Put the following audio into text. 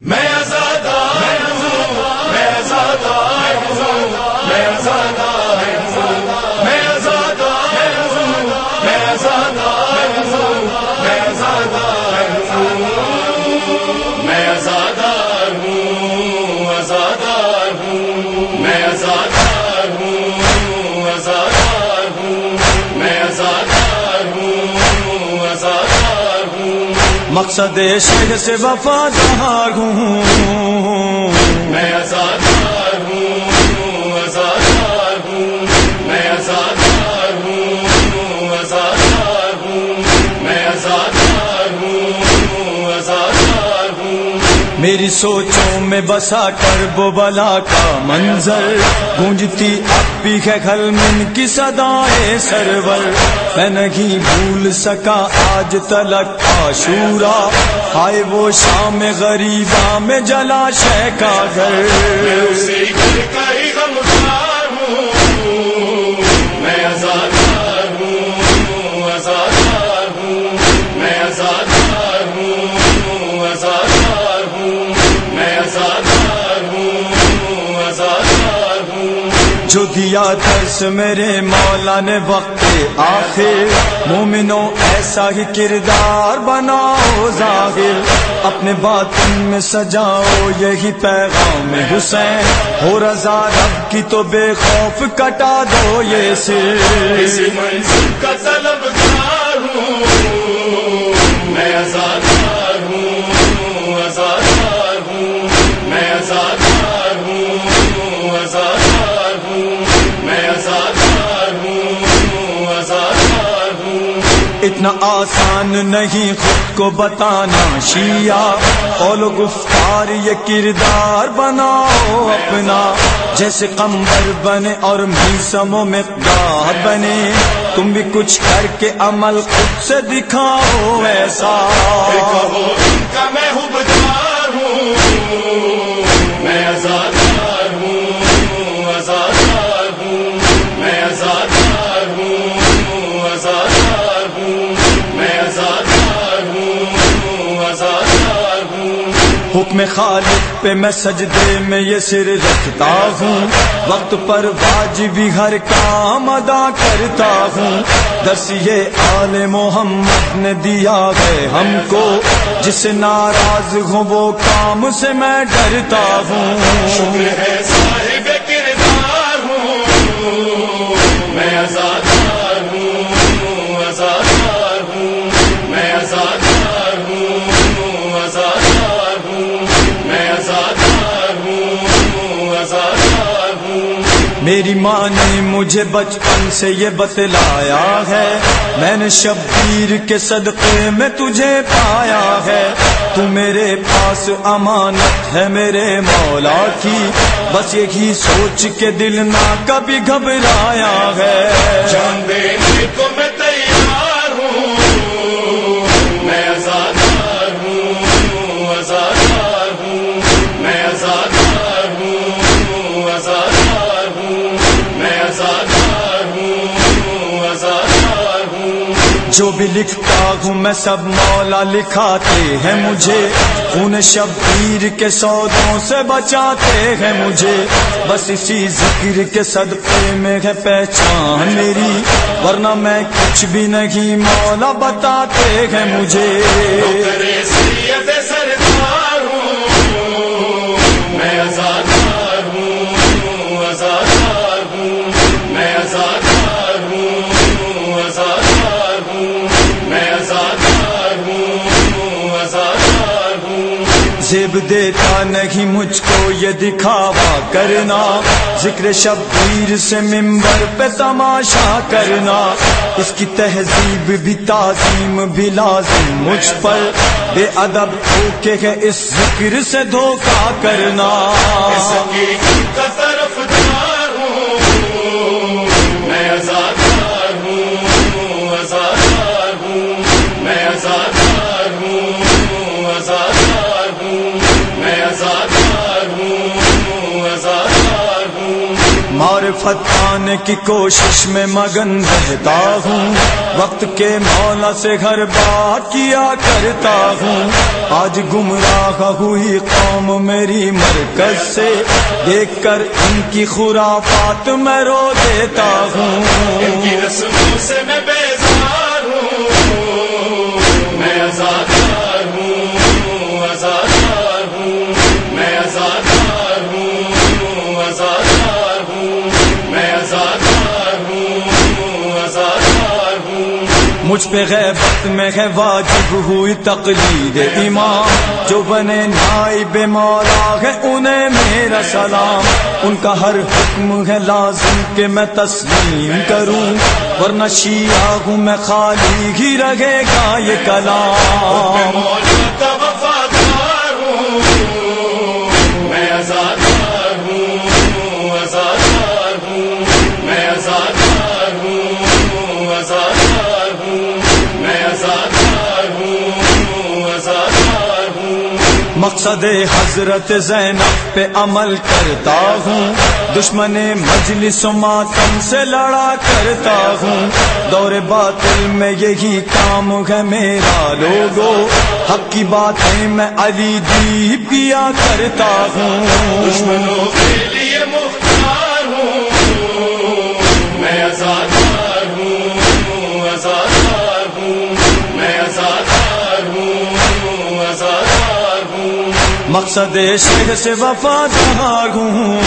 میں آزادہ میں آزادہ میں آزادہ میں آزادہ میں آزادہ میں آزادہ میں آزادہ ہوں آزادہ ہوں، میں آزادہ مقصد شہر سے وفادار ہوں۔ میں آزادار میری سوچوں میں بسا کر وہ بلا کا منظر گونجتی اب بھی ہے گھر من کی سدائے سرور میں نہیں بھول سکا آج تلک کا شورا آئے وہ شام غریبا میں جلا شہ کا گھر۔ جو دیا درس میرے مولا نے وقت آخر، مومنوں ایسا ہی کردار بناؤ، ظاہر اپنے باطن میں سجاؤ، یہی پیغام حسین۔ ہو رضا رب کی تو بے خوف کٹا دو یہ سر۔ منزل کا طلبگار اتنا آسان نہیں خود کو بتانا، شیعہ قول و گفتار یہ کردار بناؤ اپنا۔ جیسے قمبر بنے اور میسم و مقدار بنے۔ تم بھی کچھ کر کے عمل خود سے دکھاؤ ایسا۔ ان کا میں ہوں حکم خالق پہ میں سجدے میں یہ سر رکھتا ہوں۔ وقت پر واجبی ہر کام ادا کرتا ہوں۔ درس یہ آل محمد نے دیا ہے ہم کو۔ جس ناراض ہوں وہ کام سے میں ڈرتا ہوں۔ میری ماں نے مجھے بچپن سے یہ بتلایا ہے، میں نے شبیر کے صدقے میں تجھے پایا ہے۔ تو میرے پاس امانت ہے میرے مولا کی، بس یہی سوچ کے دل نہ کبھی گھبرایا ہے۔ جان جو بھی لکھتا ہوں میں سب مولا لکھاتے ہیں مجھے۔ خون شبیر کے سودوں سے بچاتے ہیں مجھے۔ بس اسی ذکر کے صدقے میں ہے پہچان میری۔ ورنہ میں کچھ بھی نہیں، مولا بتاتے ہیں مجھے۔ زیب دیتا نہیں مجھ کو یہ دکھاوا کرنا۔ ذکر شبیر سے ممبر پہ تماشا کرنا۔ اس کی تہذیب بھی تعظیم بھی لازم مجھ پر۔ بے ادب ہو کے ہے اس ذکر سے دھوکہ کرنا۔ ہوں پانے کی کوشش میں مگن رہتا ہوں۔ وقت کے مولا سے گھر بات کیا کرتا ہوں۔ آج گمراہ ہوئی قوم میری مرکز سے۔ دیکھ کر ان کی خرافات میں رو دیتا ہوں۔ ان کی رسموں سے میں مجھ پہ غیبت میں ہے واجب ہوئی تقلید امام جو بنے نائب مولا ہے انہیں میرا سلام۔ ان کا ہر حکم ہے لازم کہ میں تسلیم کروں۔ ورنہ شیعہ ہوں میں خالی ہی رہے گا یہ کلام۔ مولا مقصد حضرت زینب پہ عمل کرتا ہوں۔ دشمن مجلس و ماتم سے لڑا کرتا ہوں۔ دور باطل میں یہی کام ہے میرا لوگو۔ حق کی باتیں میں علی دی پیا کرتا ہوں۔ دشمنوں مقصد شہر سے وفادار ہوں۔